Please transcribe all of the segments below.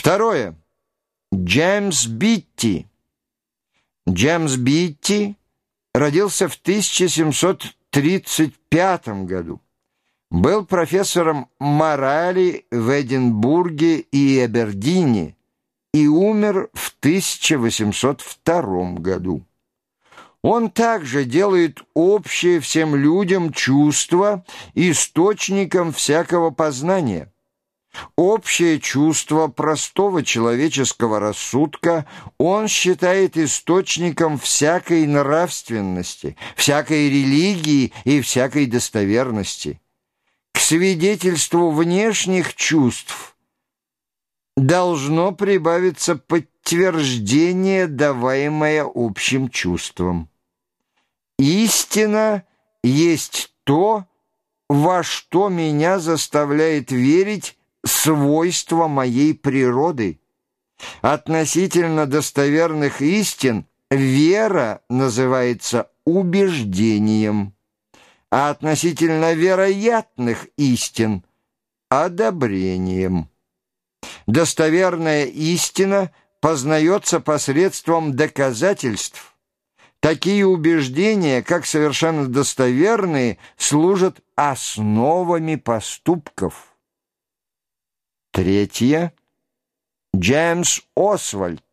Второе. Джеймс Битти. Джеймс Битти родился в 1735 году. Был профессором морали в Эдинбурге и Эбердине и умер в 1802 году. Он также делает общее всем людям чувство источником всякого познания. Общее чувство простого человеческого рассудка он считает источником всякой нравственности, всякой религии и всякой достоверности. К свидетельству внешних чувств должно прибавиться подтверждение, даваемое общим чувством. Истина есть то, во что меня заставляет верить свойство моей природы. Относительно достоверных истин вера называется убеждением, а относительно вероятных истин – одобрением. Достоверная истина познается посредством доказательств. Такие убеждения, как совершенно достоверные, служат основами поступков. Третье. Джеймс Освальд.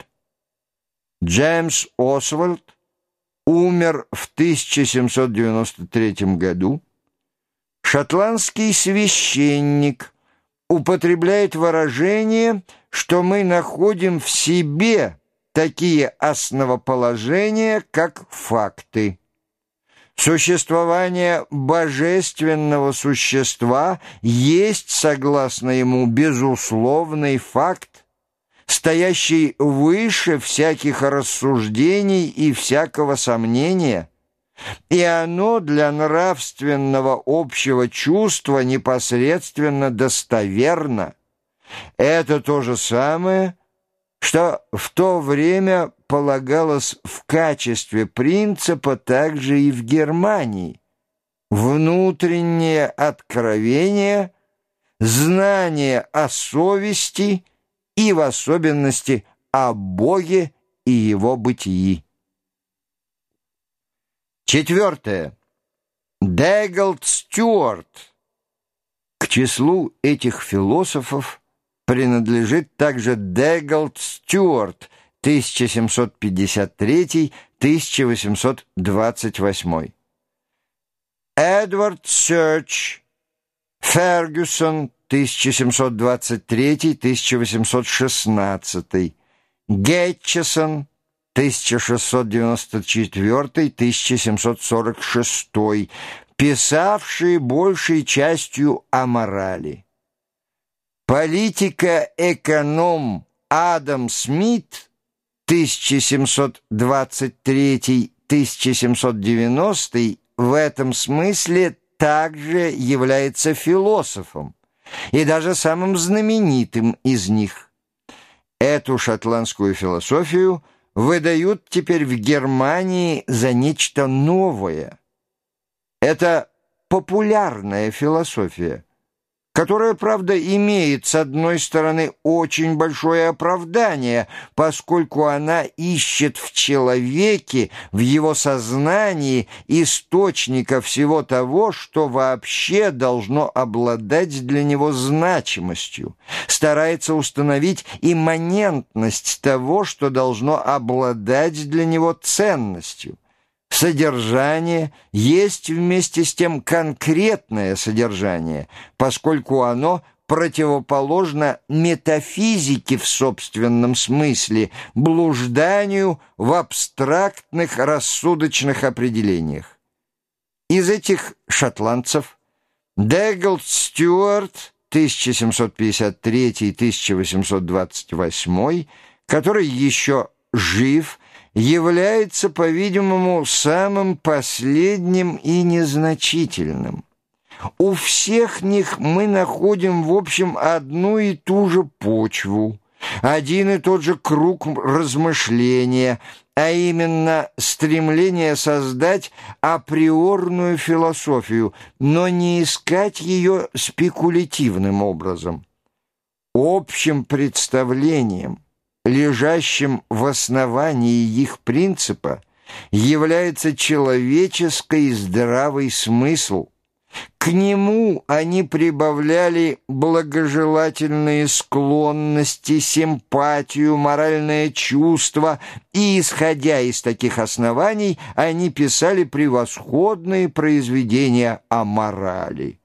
Джеймс Освальд умер в 1793 году. Шотландский священник употребляет выражение, что мы находим в себе такие основоположения, как факты. Существование божественного существа есть, согласно ему, безусловный факт, стоящий выше всяких рассуждений и всякого сомнения, и оно для нравственного общего чувства непосредственно достоверно. Это то же самое, что в то время полагалось в качестве принципа также и в Германии. Внутреннее откровение, знание о совести и в особенности о Боге и Его бытии. Четвертое. Дэгглд Стюарт. К числу этих философов принадлежит также Дэгглд Стюарт – 1753-1828. Эдвард Серч, Фергюсон, 1723-1816, Гетчесон, 1694-1746, писавшие большей частью о морали. Политика-эконом Адам Смит – 1723-1790 в этом смысле также является философом и даже самым знаменитым из них. Эту шотландскую философию выдают теперь в Германии за нечто новое. Это популярная философия – которая, правда, имеет, с одной стороны, очень большое оправдание, поскольку она ищет в человеке, в его сознании, источника всего того, что вообще должно обладать для него значимостью, старается установить имманентность того, что должно обладать для него ценностью. Содержание есть вместе с тем конкретное содержание, поскольку оно противоположно метафизике в собственном смысле, блужданию в абстрактных рассудочных определениях. Из этих шотландцев Дэгглд Стюарт 1753-1828, который еще жив, является, по-видимому, самым последним и незначительным. У всех них мы находим, в общем, одну и ту же почву, один и тот же круг размышления, а именно стремление создать априорную философию, но не искать ее спекулятивным образом. общим представлением, лежащим в основании их принципа, является человеческий здравый смысл – к нему они прибавляли благожелательные склонности, симпатию, моральное чувство, и, исходя из таких оснований, они писали превосходные произведения о морали.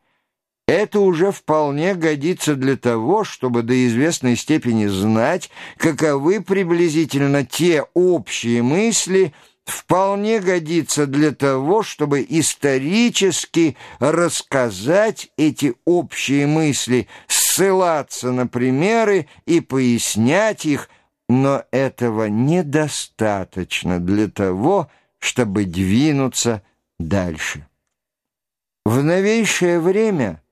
Это уже вполне годится для того, чтобы до известной степени знать, каковы приблизительно те общие мысли, вполне годится для того, чтобы исторически рассказать эти общие мысли, ссылаться на примеры и пояснять их, но этого недостаточно для того, чтобы двинуться дальше. В новейшее время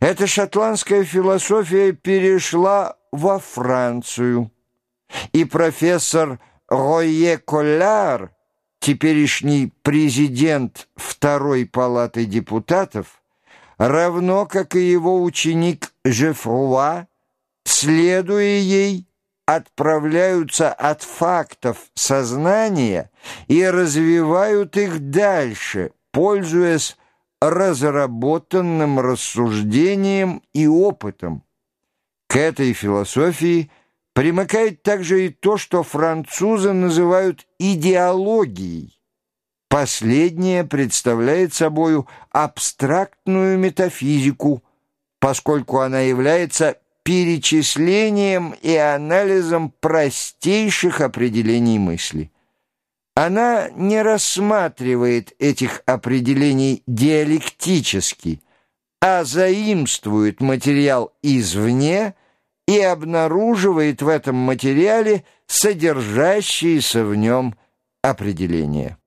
эта шотландская философия перешла во Францию, и профессор Ройе Колляр теперешний президент Второй палаты депутатов, равно как и его ученик Жефруа, следуя ей, отправляются от фактов сознания и развивают их дальше, пользуясь разработанным рассуждением и опытом. К этой философии – Примыкает также и то, что французы называют идеологией. Последнее представляет собою абстрактную метафизику, поскольку она является перечислением и анализом простейших определений мысли. Она не рассматривает этих определений диалектически, а заимствует материал извне – и обнаруживает в этом материале содержащиеся в нем определения.